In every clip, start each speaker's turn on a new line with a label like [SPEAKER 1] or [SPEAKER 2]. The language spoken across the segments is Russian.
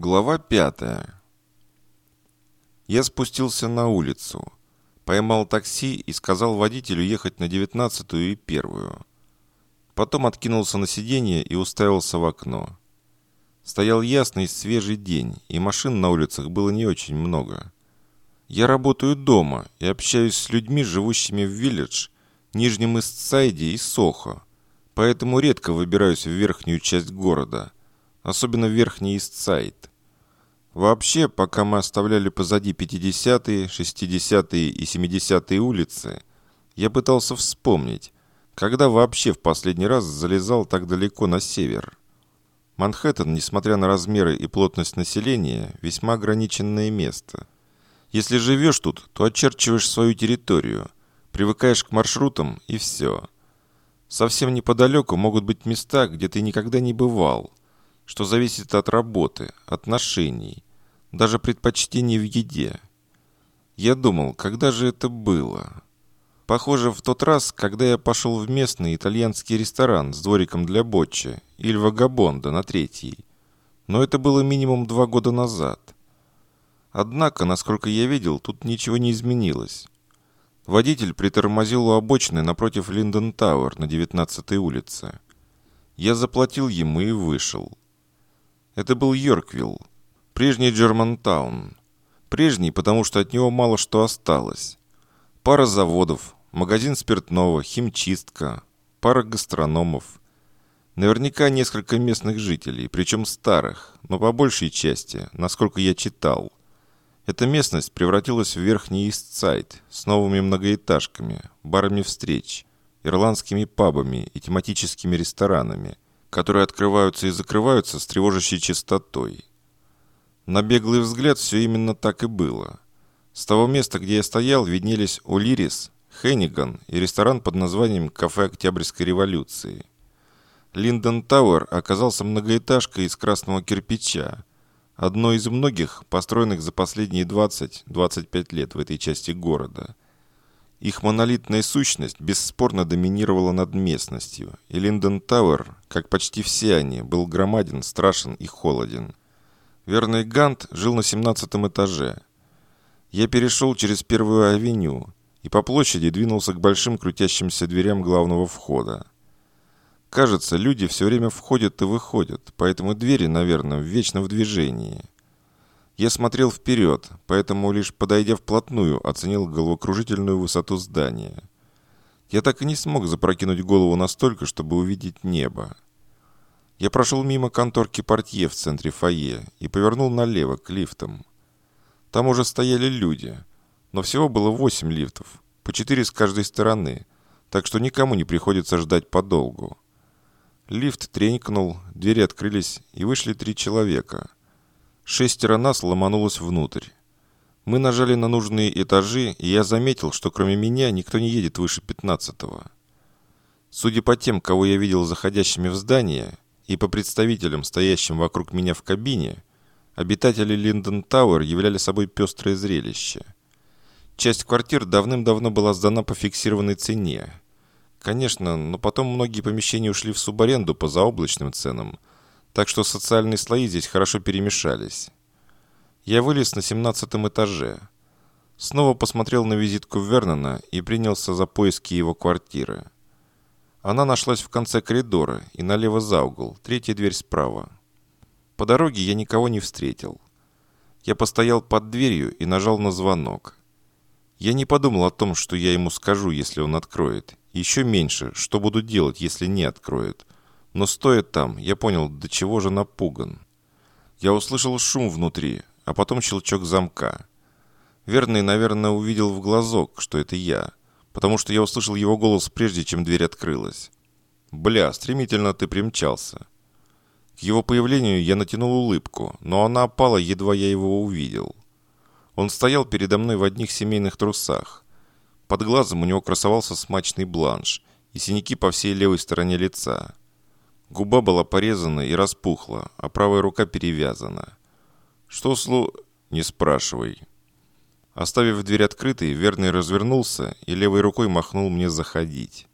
[SPEAKER 1] Глава пятая. Я спустился на улицу, поймал такси и сказал водителю ехать на девятнадцатую и первую. Потом откинулся на сиденье и уставился в окно. Стоял ясный свежий день, и машин на улицах было не очень много. Я работаю дома и общаюсь с людьми, живущими в Виллидж, Нижнем Истсайде и Сохо, поэтому редко выбираюсь в верхнюю часть города, особенно в Верхний Истсайд. Вообще, пока мы оставляли позади 50-е, 60-е и 70-е улицы, я пытался вспомнить, когда вообще в последний раз залезал так далеко на север. Манхэттен, несмотря на размеры и плотность населения, весьма ограниченное место – если живешь тут, то очерчиваешь свою территорию, привыкаешь к маршрутам и все. Совсем неподалеку могут быть места, где ты никогда не бывал, что зависит от работы, отношений, даже предпочтений в еде. Я думал, когда же это было? Похоже, в тот раз, когда я пошел в местный итальянский ресторан с двориком для боччи или вагабонда на третий. Но это было минимум два года назад. Однако, насколько я видел, тут ничего не изменилось. Водитель притормозил у обочины напротив Линдон Тауэр на 19-й улице. Я заплатил ему и вышел. Это был Йорквилл, прежний Джермантаун. Прежний, потому что от него мало что осталось. Пара заводов, магазин спиртного, химчистка, пара гастрономов. Наверняка несколько местных жителей, причем старых, но по большей части, насколько я читал. Эта местность превратилась в Верхний Истсайд с новыми многоэтажками, барами встреч, ирландскими пабами и тематическими ресторанами, которые открываются и закрываются с тревожащей частотой. На беглый взгляд все именно так и было. С того места, где я стоял, виднелись Улирис, Хенниган и ресторан под названием «Кафе Октябрьской революции». Линдон Тауэр оказался многоэтажкой из красного кирпича, Одно из многих, построенных за последние 20-25 лет в этой части города. Их монолитная сущность бесспорно доминировала над местностью, и Линдон Тауэр, как почти все они, был громаден, страшен и холоден. Верный Гант жил на 17 этаже. Я перешел через Первую авеню и по площади двинулся к большим крутящимся дверям главного входа. Кажется, люди все время входят и выходят, поэтому двери, наверное, вечно в движении. Я смотрел вперед, поэтому лишь подойдя вплотную, оценил головокружительную высоту здания. Я так и не смог запрокинуть голову настолько, чтобы увидеть небо. Я прошел мимо конторки портье в центре фойе и повернул налево к лифтам. Там уже стояли люди, но всего было восемь лифтов, по четыре с каждой стороны, так что никому не приходится ждать подолгу. Лифт тренькнул, двери открылись, и вышли три человека. Шестеро нас ломанулось внутрь. Мы нажали на нужные этажи, и я заметил, что кроме меня никто не едет выше пятнадцатого. Судя по тем, кого я видел заходящими в здание, и по представителям, стоящим вокруг меня в кабине, обитатели Линдон Тауэр являли собой пестрое зрелище. Часть квартир давным-давно была сдана по фиксированной цене, Конечно, но потом многие помещения ушли в субаренду по заоблачным ценам, так что социальные слои здесь хорошо перемешались. Я вылез на семнадцатом этаже. Снова посмотрел на визитку Вернона и принялся за поиски его квартиры. Она нашлась в конце коридора и налево за угол, третья дверь справа. По дороге я никого не встретил. Я постоял под дверью и нажал на звонок. Я не подумал о том, что я ему скажу, если он откроет, еще меньше, что буду делать, если не откроет. Но стоя там, я понял, до чего же напуган. Я услышал шум внутри, а потом щелчок замка. Верный, наверное, увидел в глазок, что это я, потому что я услышал его голос прежде, чем дверь открылась. «Бля, стремительно ты примчался». К его появлению я натянул улыбку, но она опала, едва я его увидел. Он стоял передо мной в одних семейных трусах. Под глазом у него красовался смачный бланш и синяки по всей левой стороне лица. Губа была порезана и распухла, а правая рука перевязана. «Что слу...» «Не спрашивай». Оставив дверь открытой, Верный развернулся и левой рукой махнул мне заходить.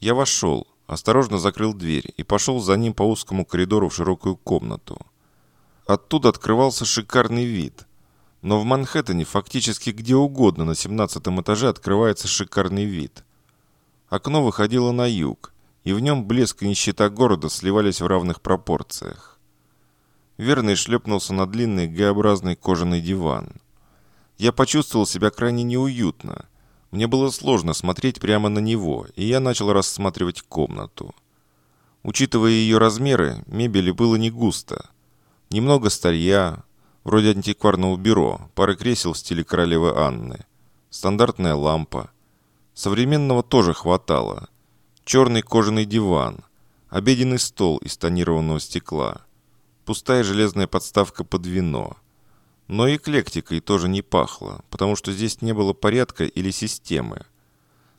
[SPEAKER 1] Я вошел, осторожно закрыл дверь и пошел за ним по узкому коридору в широкую комнату. Оттуда открывался шикарный вид. Но в Манхэттене фактически где угодно на 17 этаже открывается шикарный вид. Окно выходило на юг, и в нем блеск и нищета города сливались в равных пропорциях. Верный шлепнулся на длинный Г-образный кожаный диван. Я почувствовал себя крайне неуютно. Мне было сложно смотреть прямо на него, и я начал рассматривать комнату. Учитывая ее размеры, мебели было не густо. Немного старья, вроде антикварного бюро, пары кресел в стиле королевы Анны, стандартная лампа. Современного тоже хватало. Черный кожаный диван, обеденный стол из тонированного стекла, пустая железная подставка под вино. Но эклектикой тоже не пахло, потому что здесь не было порядка или системы.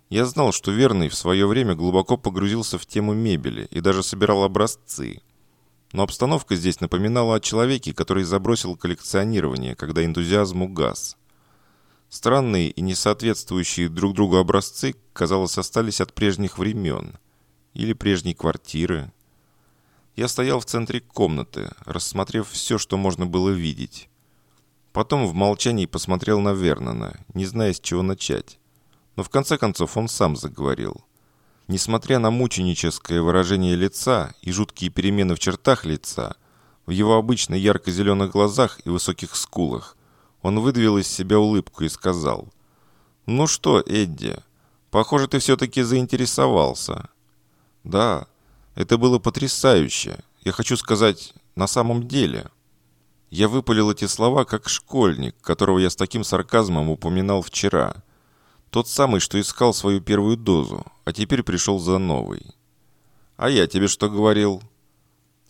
[SPEAKER 1] Я знал, что Верный в свое время глубоко погрузился в тему мебели и даже собирал образцы – но обстановка здесь напоминала о человеке, который забросил коллекционирование, когда энтузиазм угас. Странные и несоответствующие друг другу образцы, казалось, остались от прежних времен. Или прежней квартиры. Я стоял в центре комнаты, рассмотрев все, что можно было видеть. Потом в молчании посмотрел на Вернона, не зная, с чего начать. Но в конце концов он сам заговорил. Несмотря на мученическое выражение лица и жуткие перемены в чертах лица, в его обычно ярко-зеленых глазах и высоких скулах, он выдавил из себя улыбку и сказал, «Ну что, Эдди, похоже, ты все-таки заинтересовался». «Да, это было потрясающе. Я хочу сказать, на самом деле». Я выпалил эти слова как школьник, которого я с таким сарказмом упоминал вчера – тот самый, что искал свою первую дозу, а теперь пришел за новой. «А я тебе что говорил?»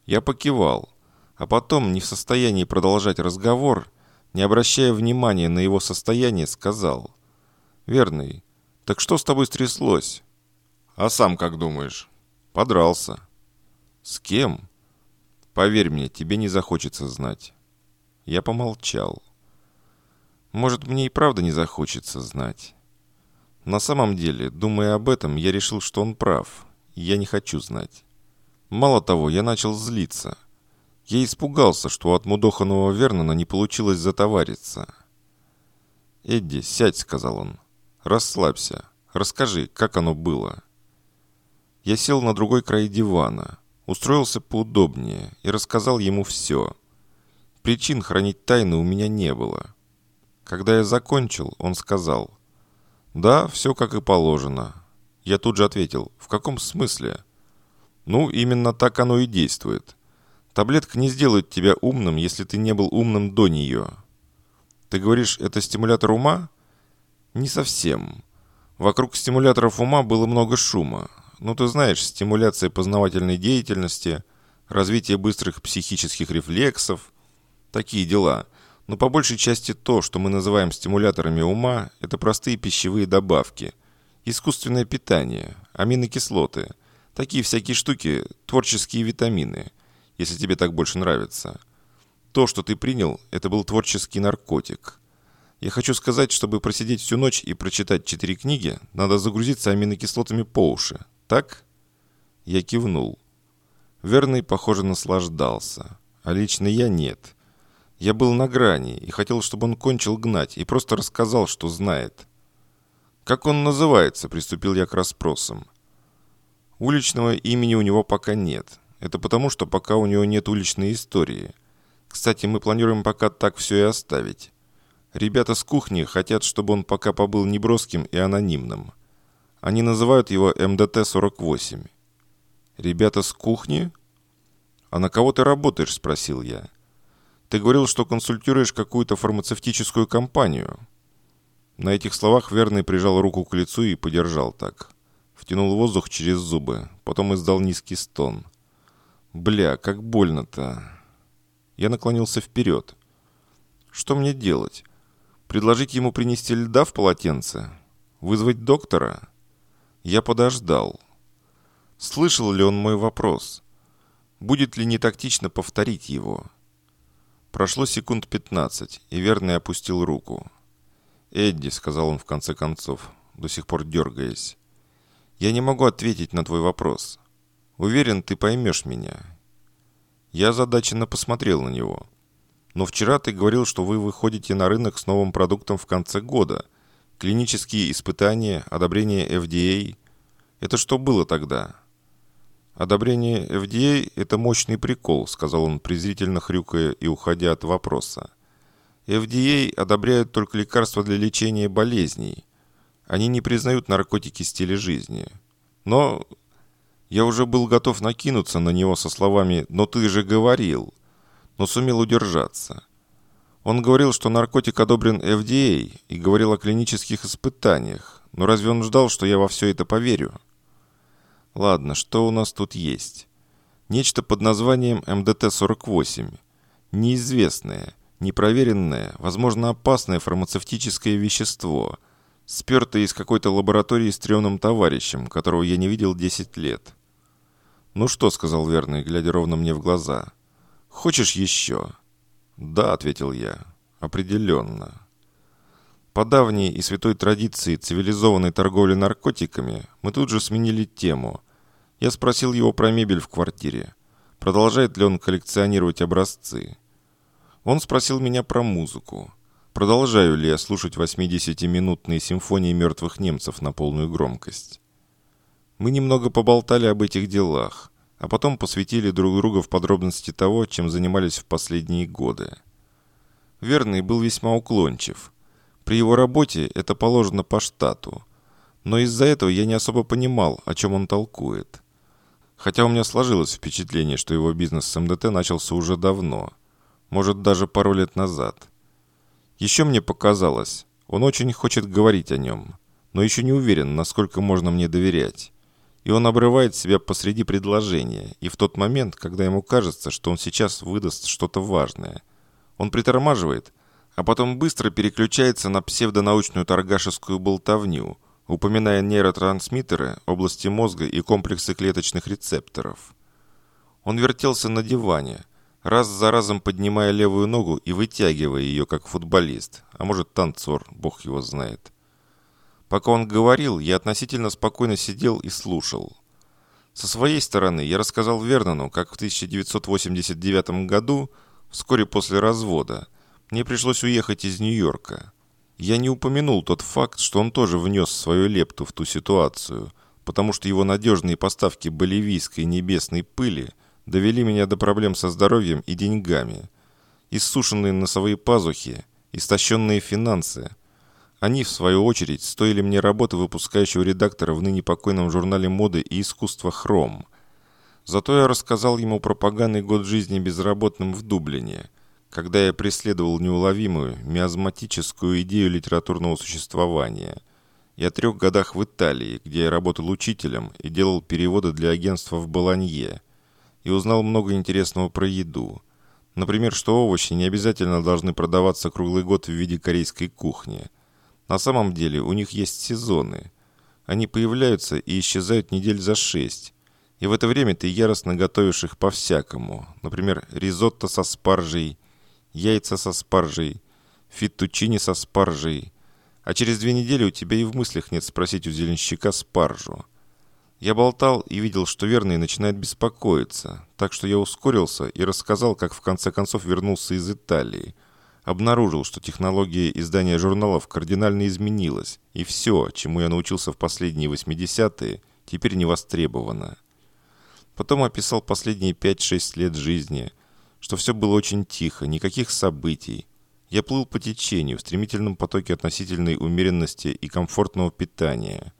[SPEAKER 1] Я покивал, а потом, не в состоянии продолжать разговор, не обращая внимания на его состояние, сказал. «Верный, так что с тобой стряслось?» «А сам как думаешь?» «Подрался». «С кем?» «Поверь мне, тебе не захочется знать». Я помолчал. «Может, мне и правда не захочется знать». На самом деле, думая об этом, я решил, что он прав. я не хочу знать. Мало того, я начал злиться. Я испугался, что от мудоханого Вернона не получилось затовариться. «Эдди, сядь», — сказал он. «Расслабься. Расскажи, как оно было». Я сел на другой край дивана, устроился поудобнее и рассказал ему все. Причин хранить тайны у меня не было. Когда я закончил, он сказал, «Да, все как и положено». Я тут же ответил, «В каком смысле?» «Ну, именно так оно и действует. Таблетка не сделает тебя умным, если ты не был умным до нее». «Ты говоришь, это стимулятор ума?» «Не совсем. Вокруг стимуляторов ума было много шума. Ну, ты знаешь, стимуляция познавательной деятельности, развитие быстрых психических рефлексов, такие дела – но по большей части то, что мы называем стимуляторами ума, это простые пищевые добавки, искусственное питание, аминокислоты, такие всякие штуки, творческие витамины, если тебе так больше нравится. То, что ты принял, это был творческий наркотик. Я хочу сказать, чтобы просидеть всю ночь и прочитать четыре книги, надо загрузиться аминокислотами по уши. Так? Я кивнул. Верный, похоже, наслаждался. А лично я нет. Я был на грани и хотел, чтобы он кончил гнать и просто рассказал, что знает. «Как он называется?» – приступил я к расспросам. «Уличного имени у него пока нет. Это потому, что пока у него нет уличной истории. Кстати, мы планируем пока так все и оставить. Ребята с кухни хотят, чтобы он пока побыл неброским и анонимным. Они называют его МДТ-48». «Ребята с кухни?» «А на кого ты работаешь?» – спросил я. Ты говорил, что консультируешь какую-то фармацевтическую компанию». На этих словах Верный прижал руку к лицу и подержал так. Втянул воздух через зубы, потом издал низкий стон. «Бля, как больно-то!» Я наклонился вперед. «Что мне делать? Предложить ему принести льда в полотенце? Вызвать доктора?» Я подождал. Слышал ли он мой вопрос? Будет ли не тактично повторить его?» Прошло секунд пятнадцать, и Верный опустил руку. «Эдди», — сказал он в конце концов, до сих пор дергаясь, — «я не могу ответить на твой вопрос. Уверен, ты поймешь меня». Я озадаченно посмотрел на него. Но вчера ты говорил, что вы выходите на рынок с новым продуктом в конце года. Клинические испытания, одобрение FDA. Это что было тогда?» «Одобрение FDA – это мощный прикол», – сказал он, презрительно хрюкая и уходя от вопроса. FDA одобряют только лекарства для лечения болезней. Они не признают наркотики стиля жизни. Но я уже был готов накинуться на него со словами «но ты же говорил», но сумел удержаться. Он говорил, что наркотик одобрен FDA и говорил о клинических испытаниях. Но разве он ждал, что я во все это поверю? Ладно, что у нас тут есть? Нечто под названием МДТ-48. Неизвестное, непроверенное, возможно опасное фармацевтическое вещество, спертое из какой-то лаборатории с трёмным товарищем, которого я не видел 10 лет. «Ну что?» — сказал верный, глядя ровно мне в глаза. «Хочешь еще?» «Да», — ответил я. «Определенно». По давней и святой традиции цивилизованной торговли наркотиками мы тут же сменили тему, я спросил его про мебель в квартире. Продолжает ли он коллекционировать образцы? Он спросил меня про музыку. Продолжаю ли я слушать 80-минутные симфонии мертвых немцев на полную громкость? Мы немного поболтали об этих делах, а потом посвятили друг другу в подробности того, чем занимались в последние годы. Верный был весьма уклончив. При его работе это положено по штату. Но из-за этого я не особо понимал, о чем он толкует. Хотя у меня сложилось впечатление, что его бизнес с МДТ начался уже давно. Может, даже пару лет назад. Еще мне показалось, он очень хочет говорить о нем, но еще не уверен, насколько можно мне доверять. И он обрывает себя посреди предложения, и в тот момент, когда ему кажется, что он сейчас выдаст что-то важное. Он притормаживает, а потом быстро переключается на псевдонаучную торгашескую болтовню – упоминая нейротрансмиттеры, области мозга и комплексы клеточных рецепторов. Он вертелся на диване, раз за разом поднимая левую ногу и вытягивая ее, как футболист, а может танцор, бог его знает. Пока он говорил, я относительно спокойно сидел и слушал. Со своей стороны я рассказал Вернону, как в 1989 году, вскоре после развода, мне пришлось уехать из Нью-Йорка – я не упомянул тот факт, что он тоже внес свою лепту в ту ситуацию, потому что его надежные поставки боливийской небесной пыли довели меня до проблем со здоровьем и деньгами. Иссушенные носовые пазухи, истощенные финансы. Они, в свою очередь, стоили мне работы выпускающего редактора в ныне покойном журнале моды и искусства «Хром». Зато я рассказал ему про поганый год жизни безработным в Дублине – когда я преследовал неуловимую, миазматическую идею литературного существования, и о трех годах в Италии, где я работал учителем и делал переводы для агентства в Болонье, и узнал много интересного про еду. Например, что овощи не обязательно должны продаваться круглый год в виде корейской кухни. На самом деле у них есть сезоны. Они появляются и исчезают недель за шесть, и в это время ты яростно готовишь их по-всякому. Например, ризотто со спаржей – яйца со спаржей, фиттучини со спаржей. А через две недели у тебя и в мыслях нет спросить у зеленщика спаржу. Я болтал и видел, что верный начинает беспокоиться, так что я ускорился и рассказал, как в конце концов вернулся из Италии. Обнаружил, что технология издания журналов кардинально изменилась, и все, чему я научился в последние 80-е, теперь не востребовано. Потом описал последние 5-6 лет жизни – что все было очень тихо, никаких событий. Я плыл по течению, в стремительном потоке относительной умеренности и комфортного питания.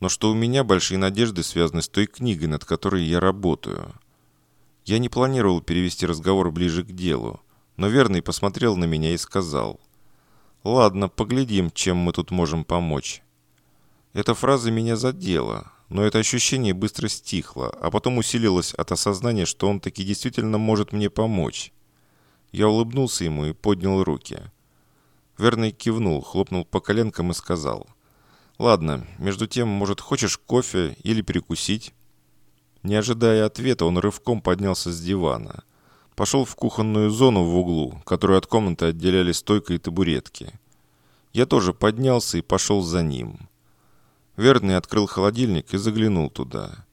[SPEAKER 1] Но что у меня большие надежды связаны с той книгой, над которой я работаю. Я не планировал перевести разговор ближе к делу, но верный посмотрел на меня и сказал, «Ладно, поглядим, чем мы тут можем помочь». Эта фраза меня задела, но это ощущение быстро стихло, а потом усилилось от осознания, что он таки действительно может мне помочь. Я улыбнулся ему и поднял руки. Верный кивнул, хлопнул по коленкам и сказал. «Ладно, между тем, может, хочешь кофе или перекусить?» Не ожидая ответа, он рывком поднялся с дивана. Пошел в кухонную зону в углу, которую от комнаты отделяли стойка и табуретки. Я тоже поднялся и пошел за ним. Верный открыл холодильник и заглянул туда.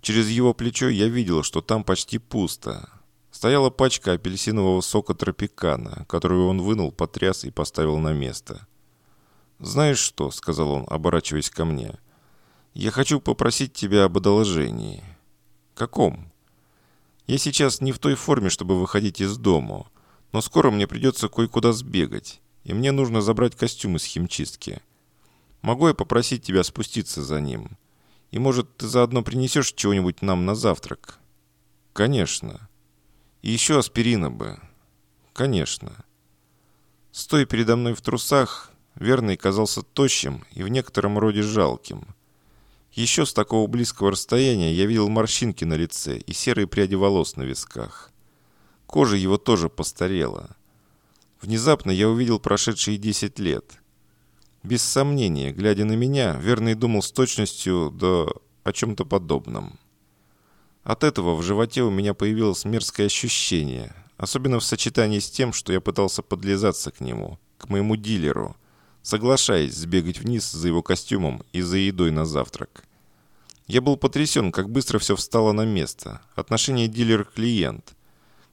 [SPEAKER 1] Через его плечо я видел, что там почти пусто. стояла пачка апельсинового сока тропикана, которую он вынул, потряс и поставил на место. «Знаешь что?» — сказал он, оборачиваясь ко мне. «Я хочу попросить тебя об одолжении». «Каком?» «Я сейчас не в той форме, чтобы выходить из дому, но скоро мне придется кое-куда сбегать, и мне нужно забрать костюм из химчистки. Могу я попросить тебя спуститься за ним? И, может, ты заодно принесешь чего-нибудь нам на завтрак?» «Конечно. И еще аспирина бы. Конечно». Стоя передо мной в трусах, Верный казался тощим и в некотором роде жалким. Еще с такого близкого расстояния я видел морщинки на лице и серые пряди волос на висках. Кожа его тоже постарела. Внезапно я увидел прошедшие 10 лет. Без сомнения, глядя на меня, Верный думал с точностью да о чем-то подобном. От этого в животе у меня появилось мерзкое ощущение, особенно в сочетании с тем, что я пытался подлизаться к нему, к моему дилеру – соглашаясь сбегать вниз за его костюмом и за едой на завтрак. Я был потрясен, как быстро все встало на место. Отношение дилер-клиент.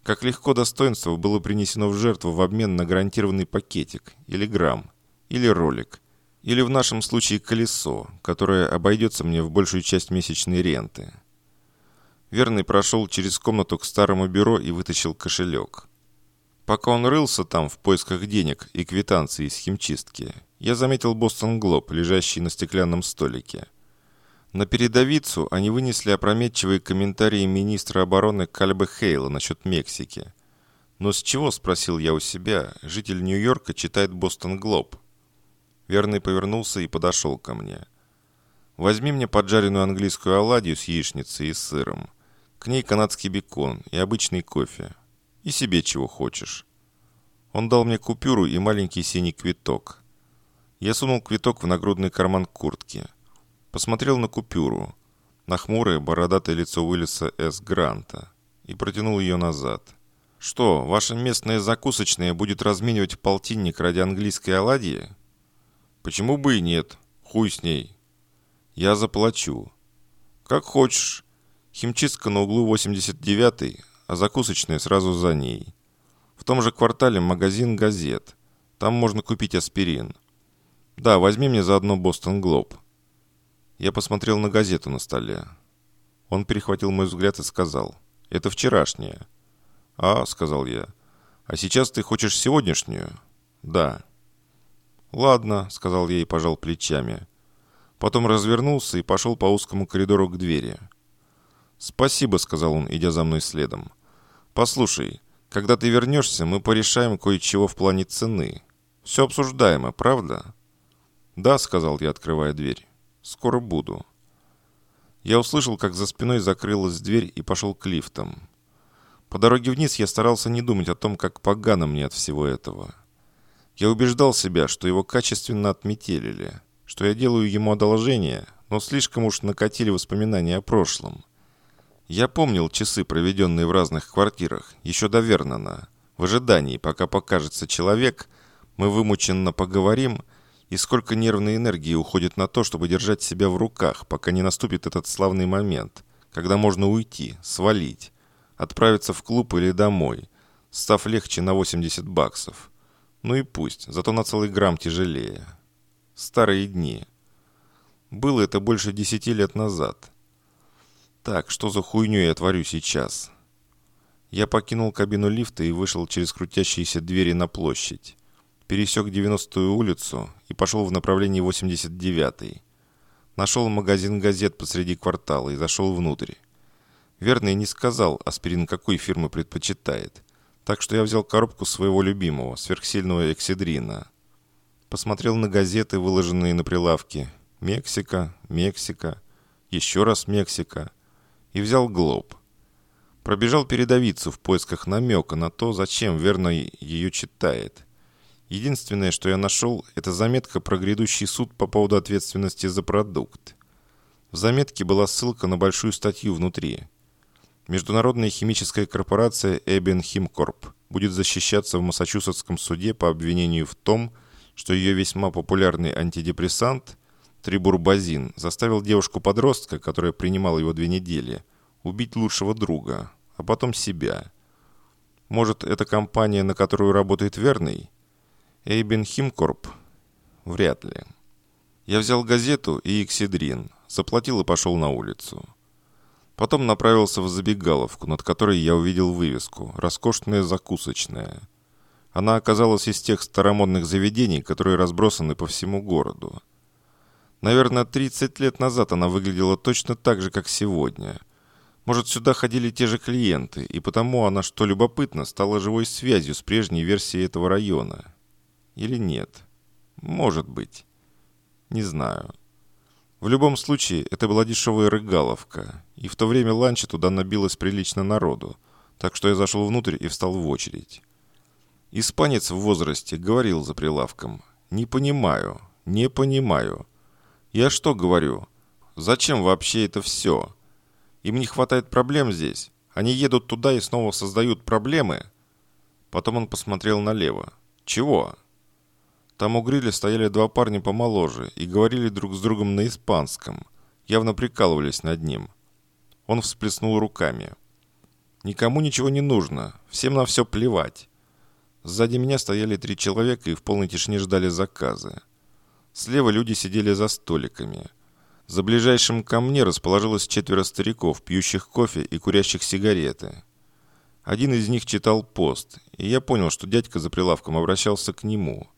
[SPEAKER 1] Как легко достоинство было принесено в жертву в обмен на гарантированный пакетик, или грамм, или ролик, или в нашем случае колесо, которое обойдется мне в большую часть месячной ренты. Верный прошел через комнату к старому бюро и вытащил кошелек. Пока он рылся там в поисках денег и квитанции из химчистки, я заметил Бостон Глоб, лежащий на стеклянном столике. На передовицу они вынесли опрометчивые комментарии министра обороны Кальбы Хейла насчет Мексики. «Но с чего, — спросил я у себя, — житель Нью-Йорка читает Бостон Глоб?» Верный повернулся и подошел ко мне. «Возьми мне поджаренную английскую оладью с яичницей и сыром. К ней канадский бекон и обычный кофе. И себе чего хочешь». Он дал мне купюру и маленький синий квиток. Я сунул квиток в нагрудный карман куртки. Посмотрел на купюру, на хмурое бородатое лицо Уиллиса С. Гранта и протянул ее назад. «Что, ваша местная закусочная будет разменивать полтинник ради английской оладьи?» «Почему бы и нет? Хуй с ней!» «Я заплачу». «Как хочешь. Химчистка на углу 89-й, а закусочная сразу за ней. В том же квартале магазин газет. Там можно купить аспирин. «Да, возьми мне заодно Бостон Глоб». Я посмотрел на газету на столе. Он перехватил мой взгляд и сказал, «Это вчерашняя». «А», — сказал я, «а сейчас ты хочешь сегодняшнюю?» «Да». «Ладно», — сказал я и пожал плечами. Потом развернулся и пошел по узкому коридору к двери. «Спасибо», — сказал он, идя за мной следом. «Послушай, когда ты вернешься, мы порешаем кое-чего в плане цены. Все обсуждаемо, правда?» «Да», — сказал я, открывая дверь. «Скоро буду». Я услышал, как за спиной закрылась дверь и пошел к лифтам. По дороге вниз я старался не думать о том, как погано мне от всего этого. Я убеждал себя, что его качественно отметелили, что я делаю ему одолжение, но слишком уж накатили воспоминания о прошлом. Я помнил часы, проведенные в разных квартирах, еще до Вернона. В ожидании, пока покажется человек, мы вымученно поговорим — и сколько нервной энергии уходит на то, чтобы держать себя в руках, пока не наступит этот славный момент, когда можно уйти, свалить, отправиться в клуб или домой, став легче на 80 баксов. Ну и пусть, зато на целый грамм тяжелее. Старые дни. Было это больше десяти лет назад. Так, что за хуйню я творю сейчас? Я покинул кабину лифта и вышел через крутящиеся двери на площадь пересек 90-ю улицу и пошел в направлении 89-й. Нашел магазин газет посреди квартала и зашел внутрь. Верный не сказал, аспирин какой фирмы предпочитает. Так что я взял коробку своего любимого, сверхсильного экседрина. Посмотрел на газеты, выложенные на прилавке. Мексика, Мексика, еще раз Мексика. И взял глоб. Пробежал передовицу в поисках намека на то, зачем Верный ее читает. Единственное, что я нашел, это заметка про грядущий суд по поводу ответственности за продукт. В заметке была ссылка на большую статью внутри. Международная химическая корпорация Эбен Химкорп будет защищаться в Массачусетском суде по обвинению в том, что ее весьма популярный антидепрессант трибурбазин заставил девушку-подростка, которая принимала его две недели, убить лучшего друга, а потом себя. Может, это компания, на которую работает Верный? Эйбен Химкорп? Вряд ли. Я взял газету и эксидрин, заплатил и пошел на улицу. Потом направился в забегаловку, над которой я увидел вывеску «Роскошная закусочная». Она оказалась из тех старомодных заведений, которые разбросаны по всему городу. Наверное, 30 лет назад она выглядела точно так же, как сегодня. Может, сюда ходили те же клиенты, и потому она, что любопытно, стала живой связью с прежней версией этого района. Или нет? Может быть. Не знаю. В любом случае, это была дешевая рыгаловка, и в то время ланча туда набилось прилично народу, так что я зашел внутрь и встал в очередь. Испанец в возрасте говорил за прилавком. «Не понимаю, не понимаю». «Я что говорю? Зачем вообще это все? Им не хватает проблем здесь. Они едут туда и снова создают проблемы». Потом он посмотрел налево. «Чего?» Там у гриля стояли два парня помоложе и говорили друг с другом на испанском. Явно прикалывались над ним. Он всплеснул руками. «Никому ничего не нужно. Всем на все плевать». Сзади меня стояли три человека и в полной тишине ждали заказы. Слева люди сидели за столиками. За ближайшим ко мне расположилось четверо стариков, пьющих кофе и курящих сигареты. Один из них читал пост, и я понял, что дядька за прилавком обращался к нему –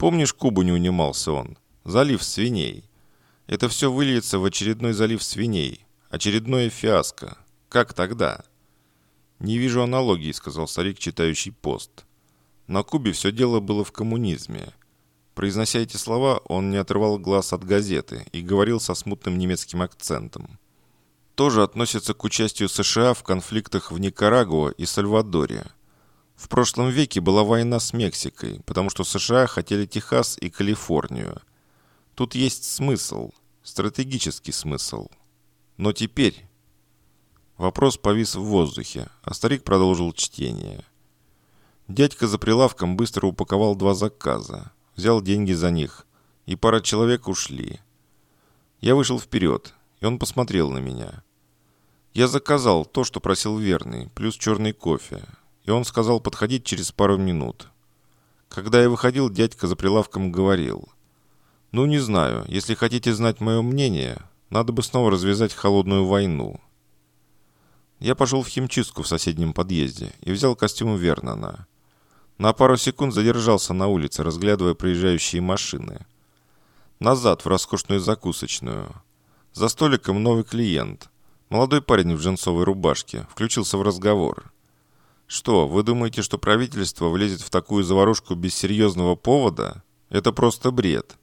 [SPEAKER 1] Помнишь, Кубу не унимался он? Залив свиней. Это все выльется в очередной залив свиней. Очередное фиаско. Как тогда? Не вижу аналогии, сказал старик, читающий пост. На Кубе все дело было в коммунизме. Произнося эти слова, он не отрывал глаз от газеты и говорил со смутным немецким акцентом. Тоже относится к участию США в конфликтах в Никарагуа и Сальвадоре – в прошлом веке была война с Мексикой, потому что США хотели Техас и Калифорнию. Тут есть смысл, стратегический смысл. Но теперь... Вопрос повис в воздухе, а старик продолжил чтение. Дядька за прилавком быстро упаковал два заказа, взял деньги за них, и пара человек ушли. Я вышел вперед, и он посмотрел на меня. Я заказал то, что просил верный, плюс черный кофе, он сказал подходить через пару минут. Когда я выходил, дядька за прилавком говорил. «Ну, не знаю, если хотите знать мое мнение, надо бы снова развязать холодную войну». Я пошел в химчистку в соседнем подъезде и взял костюм Вернона. На пару секунд задержался на улице, разглядывая проезжающие машины. Назад, в роскошную закусочную. За столиком новый клиент. Молодой парень в джинсовой рубашке. Включился в разговор. Что, вы думаете, что правительство влезет в такую заварушку без серьезного повода? Это просто бред.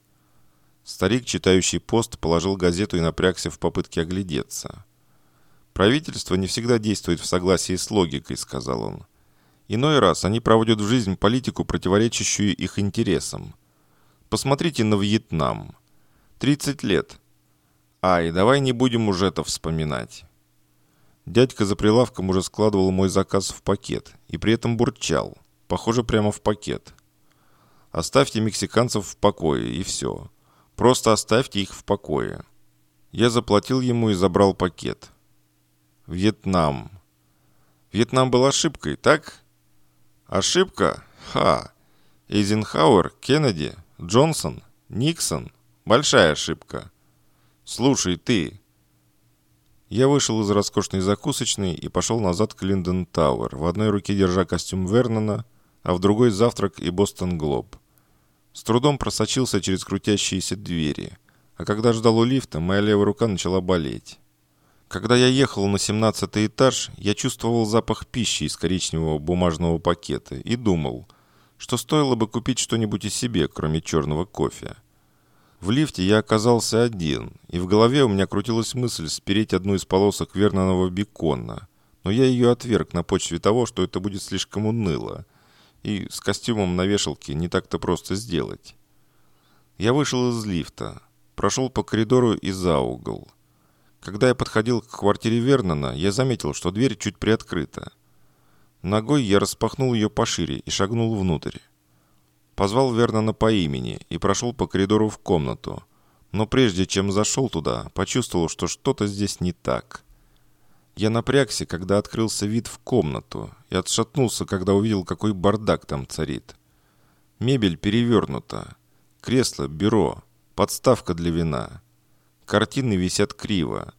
[SPEAKER 1] Старик, читающий пост, положил газету и напрягся в попытке оглядеться. «Правительство не всегда действует в согласии с логикой», — сказал он. «Иной раз они проводят в жизнь политику, противоречащую их интересам. Посмотрите на Вьетнам. 30 лет. Ай, давай не будем уже это вспоминать. Дядька за прилавком уже складывал мой заказ в пакет и при этом бурчал. Похоже, прямо в пакет. Оставьте мексиканцев в покое, и все. Просто оставьте их в покое. Я заплатил ему и забрал пакет. Вьетнам. Вьетнам был ошибкой, так? Ошибка? Ха! Эйзенхауэр, Кеннеди, Джонсон, Никсон. Большая ошибка. Слушай, ты, я вышел из роскошной закусочной и пошел назад к Линден Тауэр, в одной руке держа костюм Вернона, а в другой завтрак и Бостон Глоб. С трудом просочился через крутящиеся двери, а когда ждал у лифта, моя левая рука начала болеть. Когда я ехал на 17 этаж, я чувствовал запах пищи из коричневого бумажного пакета и думал, что стоило бы купить что-нибудь и себе, кроме черного кофе. В лифте я оказался один, и в голове у меня крутилась мысль спереть одну из полосок верного бекона. Но я ее отверг на почве того, что это будет слишком уныло. И с костюмом на вешалке не так-то просто сделать. Я вышел из лифта, прошел по коридору и за угол. Когда я подходил к квартире Вернона, я заметил, что дверь чуть приоткрыта. Ногой я распахнул ее пошире и шагнул внутрь. Позвал Вернона по имени и прошел по коридору в комнату. Но прежде чем зашел туда, почувствовал, что что-то здесь не так. Я напрягся, когда открылся вид в комнату, и отшатнулся, когда увидел, какой бардак там царит. Мебель перевернута. Кресло, бюро, подставка для вина. Картины висят криво.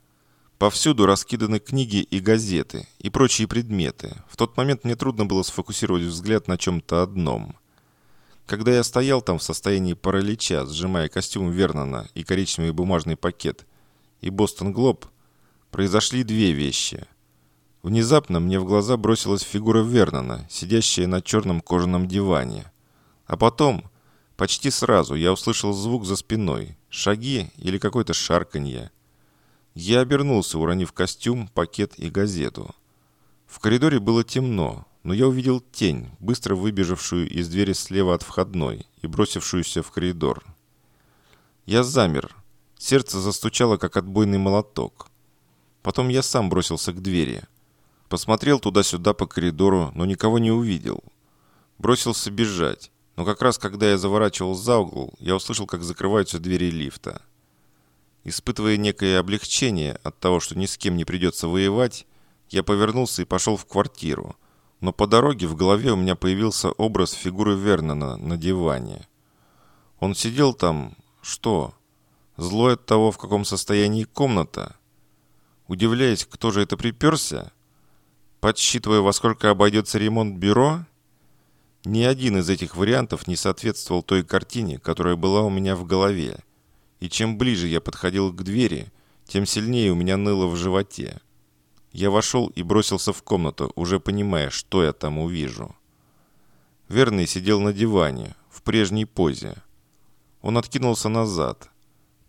[SPEAKER 1] Повсюду раскиданы книги и газеты, и прочие предметы. В тот момент мне трудно было сфокусировать взгляд на чем-то одном. Когда я стоял там в состоянии паралича, сжимая костюм Вернона и коричневый бумажный пакет, и Бостон Глоб, произошли две вещи. Внезапно мне в глаза бросилась фигура Вернона, сидящая на черном кожаном диване. А потом, почти сразу, я услышал звук за спиной, шаги или какое-то шарканье. Я обернулся, уронив костюм, пакет и газету. В коридоре было темно, но я увидел тень, быстро выбежавшую из двери слева от входной и бросившуюся в коридор. Я замер. Сердце застучало, как отбойный молоток. Потом я сам бросился к двери. Посмотрел туда-сюда по коридору, но никого не увидел. Бросился бежать, но как раз когда я заворачивал за угол, я услышал, как закрываются двери лифта. Испытывая некое облегчение от того, что ни с кем не придется воевать, я повернулся и пошел в квартиру. Но по дороге в голове у меня появился образ фигуры Вернона на диване. Он сидел там... Что? Злой от того, в каком состоянии комната? Удивляясь, кто же это приперся? Подсчитывая, во сколько обойдется ремонт бюро? Ни один из этих вариантов не соответствовал той картине, которая была у меня в голове и чем ближе я подходил к двери, тем сильнее у меня ныло в животе. Я вошел и бросился в комнату, уже понимая, что я там увижу. Верный сидел на диване, в прежней позе. Он откинулся назад.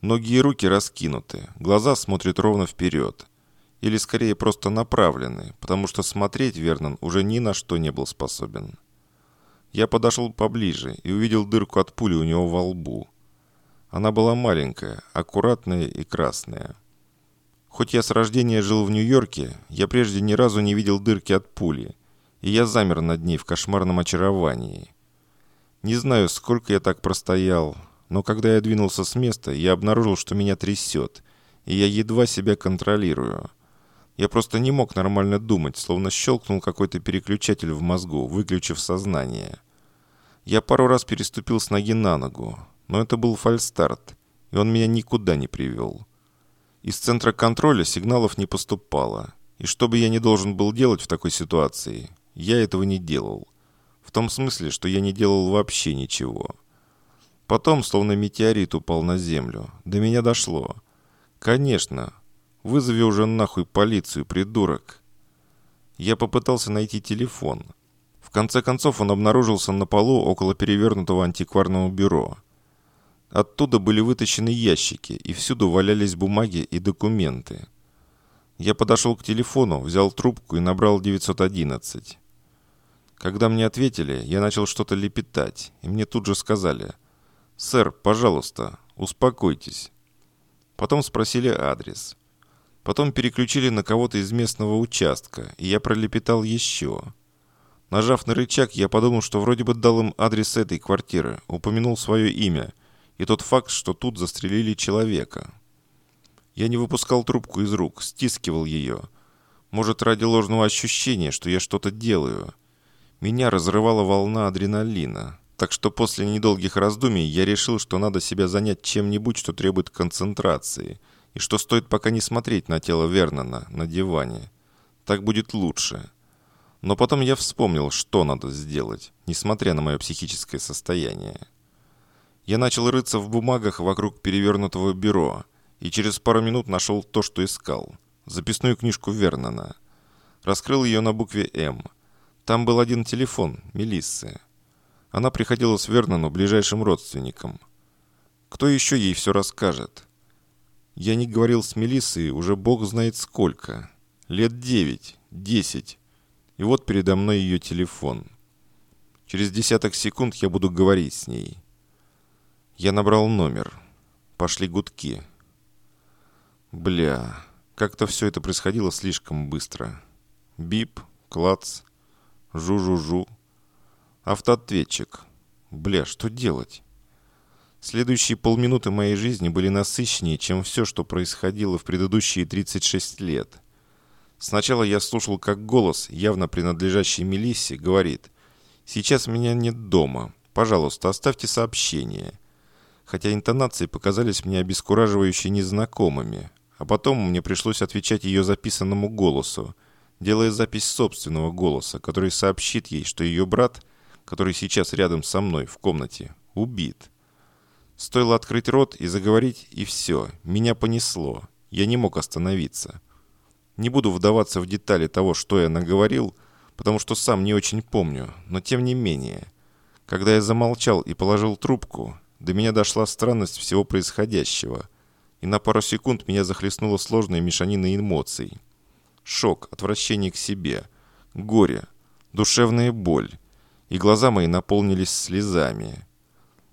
[SPEAKER 1] Ноги и руки раскинуты, глаза смотрят ровно вперед. Или скорее просто направлены, потому что смотреть Вернон уже ни на что не был способен. Я подошел поближе и увидел дырку от пули у него во лбу. Она была маленькая, аккуратная и красная. Хоть я с рождения жил в Нью-Йорке, я прежде ни разу не видел дырки от пули, и я замер над ней в кошмарном очаровании. Не знаю, сколько я так простоял, но когда я двинулся с места, я обнаружил, что меня трясет, и я едва себя контролирую. Я просто не мог нормально думать, словно щелкнул какой-то переключатель в мозгу, выключив сознание. Я пару раз переступил с ноги на ногу, но это был фальстарт, и он меня никуда не привел. Из центра контроля сигналов не поступало, и что бы я не должен был делать в такой ситуации, я этого не делал. В том смысле, что я не делал вообще ничего. Потом, словно метеорит упал на землю, до меня дошло. Конечно, вызови уже нахуй полицию, придурок. Я попытался найти телефон. В конце концов он обнаружился на полу около перевернутого антикварного бюро – Оттуда были вытащены ящики, и всюду валялись бумаги и документы. Я подошел к телефону, взял трубку и набрал 911. Когда мне ответили, я начал что-то лепетать, и мне тут же сказали «Сэр, пожалуйста, успокойтесь». Потом спросили адрес. Потом переключили на кого-то из местного участка, и я пролепетал еще. Нажав на рычаг, я подумал, что вроде бы дал им адрес этой квартиры, упомянул свое имя – и тот факт, что тут застрелили человека. Я не выпускал трубку из рук, стискивал ее. Может, ради ложного ощущения, что я что-то делаю. Меня разрывала волна адреналина. Так что после недолгих раздумий я решил, что надо себя занять чем-нибудь, что требует концентрации, и что стоит пока не смотреть на тело Вернона на диване. Так будет лучше. Но потом я вспомнил, что надо сделать, несмотря на мое психическое состояние. Я начал рыться в бумагах вокруг перевернутого бюро и через пару минут нашел то, что искал. Записную книжку Вернона. Раскрыл ее на букве «М». Там был один телефон, Мелиссы. Она приходила с Вернону ближайшим родственникам. Кто еще ей все расскажет? Я не говорил с Мелиссой уже бог знает сколько. Лет девять, десять. И вот передо мной ее телефон. Через десяток секунд я буду говорить с ней. Я набрал номер. Пошли гудки. Бля, как-то все это происходило слишком быстро. Бип, клац, жу-жу-жу. Автоответчик. Бля, что делать? Следующие полминуты моей жизни были насыщеннее, чем все, что происходило в предыдущие 36 лет. Сначала я слушал, как голос, явно принадлежащий Мелиссе, говорит «Сейчас меня нет дома. Пожалуйста, оставьте сообщение». Хотя интонации показались мне обескураживающе незнакомыми, а потом мне пришлось отвечать ее записанному голосу, делая запись собственного голоса, который сообщит ей, что ее брат, который сейчас рядом со мной в комнате, убит. Стоило открыть рот и заговорить, и все, меня понесло. Я не мог остановиться. Не буду вдаваться в детали того, что я наговорил, потому что сам не очень помню, но тем не менее. Когда я замолчал и положил трубку, до меня дошла странность всего происходящего, и на пару секунд меня захлестнула сложная мешанина эмоций. Шок, отвращение к себе, горе, душевная боль, и глаза мои наполнились слезами.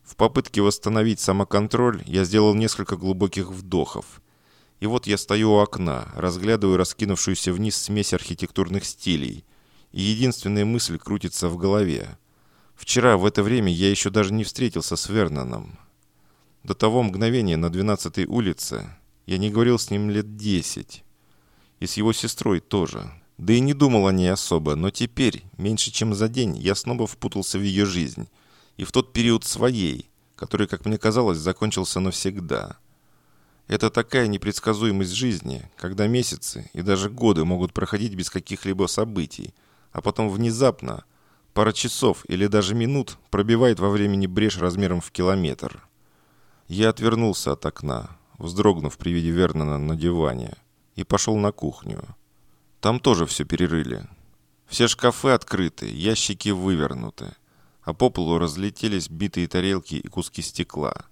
[SPEAKER 1] В попытке восстановить самоконтроль я сделал несколько глубоких вдохов. И вот я стою у окна, разглядываю раскинувшуюся вниз смесь архитектурных стилей, и единственная мысль крутится в голове. Вчера в это время я еще даже не встретился с Верноном. До того мгновения на 12-й улице я не говорил с ним лет десять. И с его сестрой тоже. Да и не думал о ней особо, но теперь, меньше чем за день, я снова впутался в ее жизнь. И в тот период своей, который, как мне казалось, закончился навсегда. Это такая непредсказуемость жизни, когда месяцы и даже годы могут проходить без каких-либо событий, а потом внезапно, пара часов или даже минут, пробивает во времени брешь размером в километр. Я отвернулся от окна, вздрогнув при виде Вернона на диване, и пошел на кухню. Там тоже все перерыли. Все шкафы открыты, ящики вывернуты, а по полу разлетелись битые тарелки и куски стекла.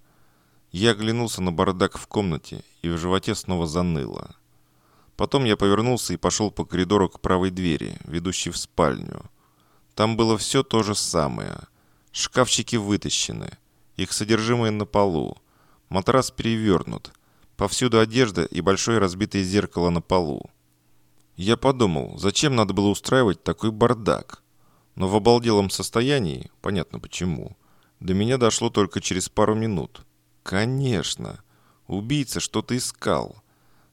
[SPEAKER 1] Я оглянулся на бардак в комнате, и в животе снова заныло. Потом я повернулся и пошел по коридору к правой двери, ведущей в спальню. Там было все то же самое. Шкафчики вытащены, их содержимое на полу, матрас перевернут, повсюду одежда и большое разбитое зеркало на полу. Я подумал, зачем надо было устраивать такой бардак? Но в обалделом состоянии, понятно почему, до меня дошло только через пару минут. Конечно, убийца что-то искал.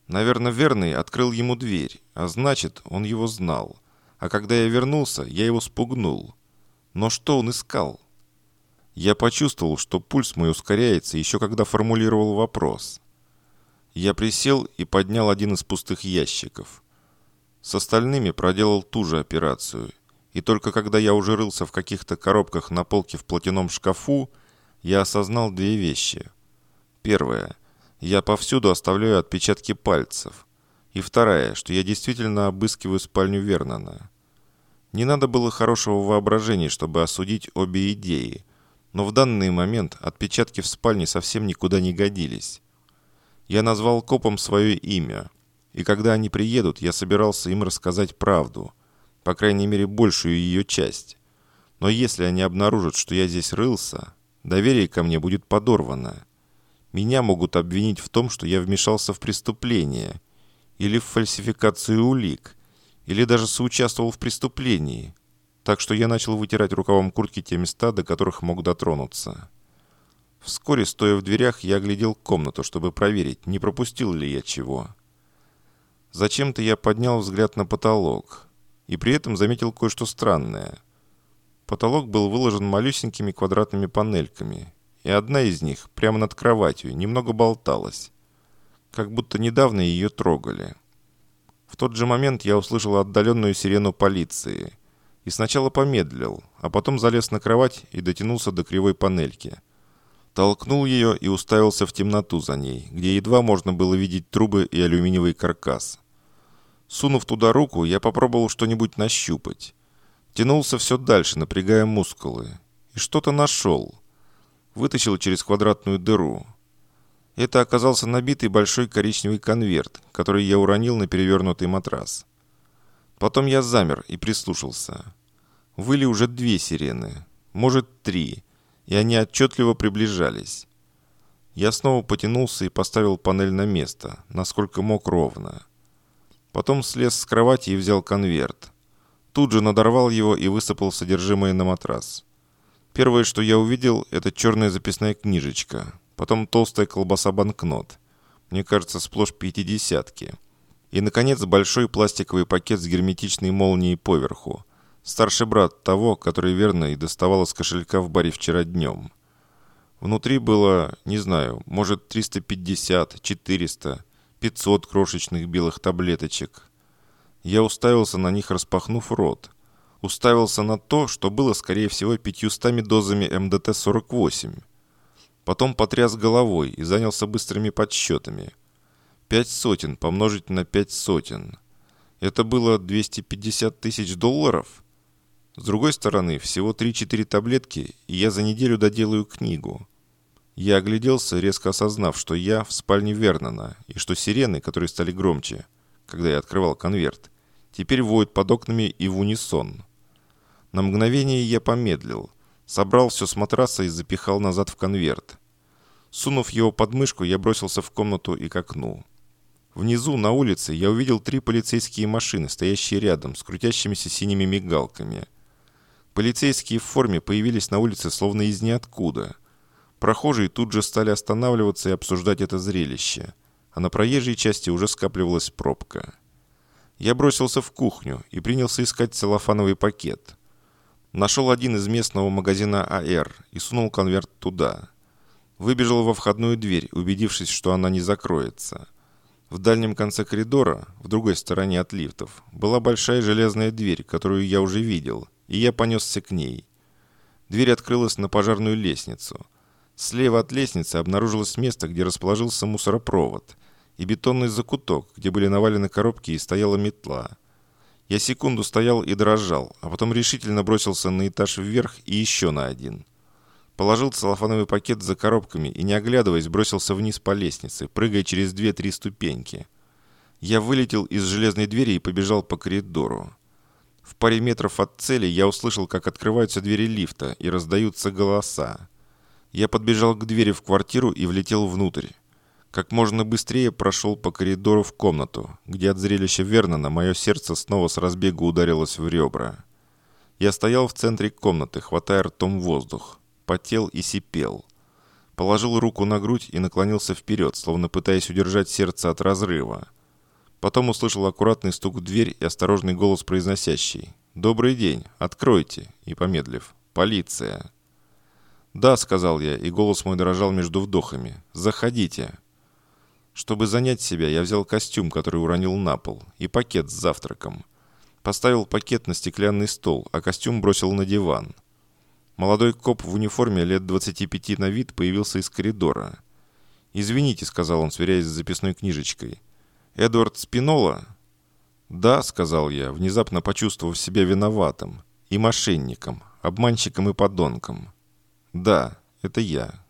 [SPEAKER 1] Наверное, верный открыл ему дверь, а значит, он его знал. А когда я вернулся, я его спугнул. Но что он искал? Я почувствовал, что пульс мой ускоряется, еще когда формулировал вопрос. Я присел и поднял один из пустых ящиков. С остальными проделал ту же операцию. И только когда я уже рылся в каких-то коробках на полке в платяном шкафу, я осознал две вещи. Первое. Я повсюду оставляю отпечатки пальцев. И второе, что я действительно обыскиваю спальню Вернона. Не надо было хорошего воображения, чтобы осудить обе идеи. Но в данный момент отпечатки в спальне совсем никуда не годились. Я назвал копам свое имя – и когда они приедут, я собирался им рассказать правду, по крайней мере, большую ее часть. Но если они обнаружат, что я здесь рылся, доверие ко мне будет подорвано. Меня могут обвинить в том, что я вмешался в преступление, или в фальсификацию улик, или даже соучаствовал в преступлении. Так что я начал вытирать рукавом куртки те места, до которых мог дотронуться. Вскоре, стоя в дверях, я оглядел комнату, чтобы проверить, не пропустил ли я чего. Зачем-то я поднял взгляд на потолок и при этом заметил кое-что странное. Потолок был выложен малюсенькими квадратными панельками, и одна из них, прямо над кроватью, немного болталась. Как будто недавно ее трогали. В тот же момент я услышал отдаленную сирену полиции. И сначала помедлил, а потом залез на кровать и дотянулся до кривой панельки. Толкнул ее и уставился в темноту за ней, где едва можно было видеть трубы и алюминиевый каркас. Сунув туда руку, я попробовал что-нибудь нащупать. Тянулся все дальше, напрягая мускулы. И что-то нашел. Вытащил через квадратную дыру. Это оказался набитый большой коричневый конверт, который я уронил на перевернутый матрас. Потом я замер и прислушался. Выли уже две сирены, может три, и они отчетливо приближались. Я снова потянулся и поставил панель на место, насколько мог ровно. Потом слез с кровати и взял конверт. Тут же надорвал его и высыпал содержимое на матрас. Первое, что я увидел, это черная записная книжечка. Потом толстая колбаса банкнот. Мне кажется, сплошь пятидесятки. И, наконец, большой пластиковый пакет с герметичной молнией поверху. Старший брат того, который верно и доставал из кошелька в баре вчера днем. Внутри было, не знаю, может 350, 400, 500 крошечных белых таблеточек. Я уставился на них, распахнув рот. Уставился на то, что было, скорее всего, 500 дозами МДТ-48. Потом потряс головой и занялся быстрыми подсчетами. Пять сотен помножить на пять сотен. Это было 250 тысяч долларов? С другой стороны, всего 3-4 таблетки, и я за неделю доделаю книгу. Я огляделся, резко осознав, что я в спальне Вернона, и что сирены, которые стали громче, когда я открывал конверт, теперь воют под окнами и в унисон. На мгновение я помедлил, собрал все с матраса и запихал назад в конверт. Сунув его под мышку, я бросился в комнату и к окну. Внизу, на улице, я увидел три полицейские машины, стоящие рядом, с крутящимися синими мигалками. Полицейские в форме появились на улице словно из ниоткуда – Прохожие тут же стали останавливаться и обсуждать это зрелище, а на проезжей части уже скапливалась пробка. Я бросился в кухню и принялся искать целлофановый пакет. Нашел один из местного магазина АР и сунул конверт туда. Выбежал во входную дверь, убедившись, что она не закроется. В дальнем конце коридора, в другой стороне от лифтов, была большая железная дверь, которую я уже видел, и я понесся к ней. Дверь открылась на пожарную лестницу – Слева от лестницы обнаружилось место, где расположился мусоропровод, и бетонный закуток, где были навалены коробки и стояла метла. Я секунду стоял и дрожал, а потом решительно бросился на этаж вверх и еще на один. Положил целлофановый пакет за коробками и, не оглядываясь, бросился вниз по лестнице, прыгая через две-три ступеньки. Я вылетел из железной двери и побежал по коридору. В паре метров от цели я услышал, как открываются двери лифта и раздаются голоса. Я подбежал к двери в квартиру и влетел внутрь. Как можно быстрее прошел по коридору в комнату, где от зрелища Вернона мое сердце снова с разбегу ударилось в ребра. Я стоял в центре комнаты, хватая ртом воздух, потел и сипел. Положил руку на грудь и наклонился вперед, словно пытаясь удержать сердце от разрыва. Потом услышал аккуратный стук в дверь и осторожный голос произносящий «Добрый день, откройте!» и помедлив «Полиция!» «Да», — сказал я, и голос мой дрожал между вдохами. «Заходите». Чтобы занять себя, я взял костюм, который уронил на пол, и пакет с завтраком. Поставил пакет на стеклянный стол, а костюм бросил на диван. Молодой коп в униформе лет 25 на вид появился из коридора. «Извините», — сказал он, сверяясь с записной книжечкой. «Эдвард Спинола?» «Да», — сказал я, внезапно почувствовав себя виноватым. И мошенником, обманщиком и подонком. «Да, это я.